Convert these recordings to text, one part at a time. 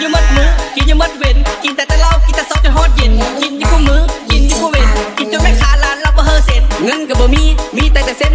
อยู่มัดมือกินยู่มัดเว้นกินแต่แต่เหล้ากินแต่ซอสจนฮอตเย็นกินยู่คู่มือกินยู่คู่เว้นกินจนแม่ค้าร้านเราบ่เฮเสร็จเงินกับ่มีมีแต่แต่เซ็น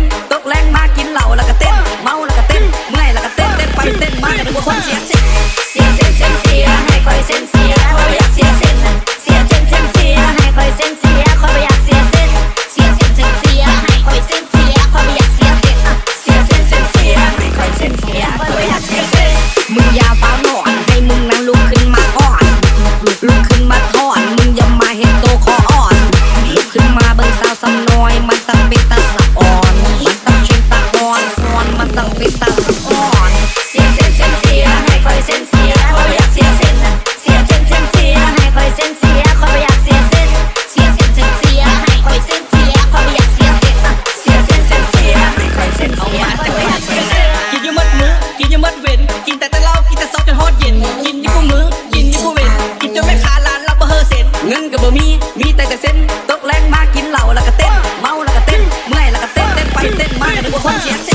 กินยังมัดเว้นกินแต่แต่เหล้ากินแต่ซอสจนฮอดเย็น กินยี่กูมึงกินยี่กูเว้นกินจนไม่ขาลานเราบ่เฮอเสร็จเงินกับบ่มีมีแต่แต่เส้นตกแรงมากินเหล่าแล้วก็เต้น เมาแล้วก็เต้นเมื่อยแล้วก็เต้นเต้นไปเต้นมาแต่ดูคนเสียเส้น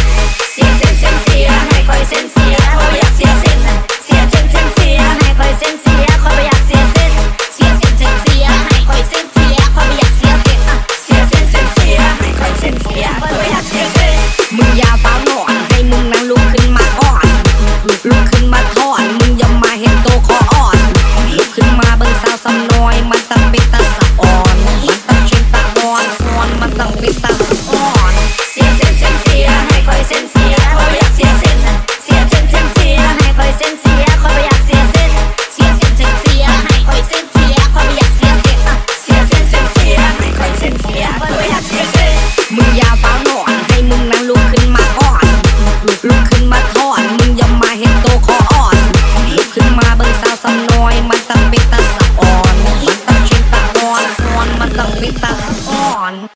tang bita sa on. Bantang cinta on Suan bantang bita sa on. Sia sim sim Hay khói sim sia Khói bây yak sia sin Sia sim Hay khói sim sia Khói bây yak sia sin Sia sim Hay khói sim sia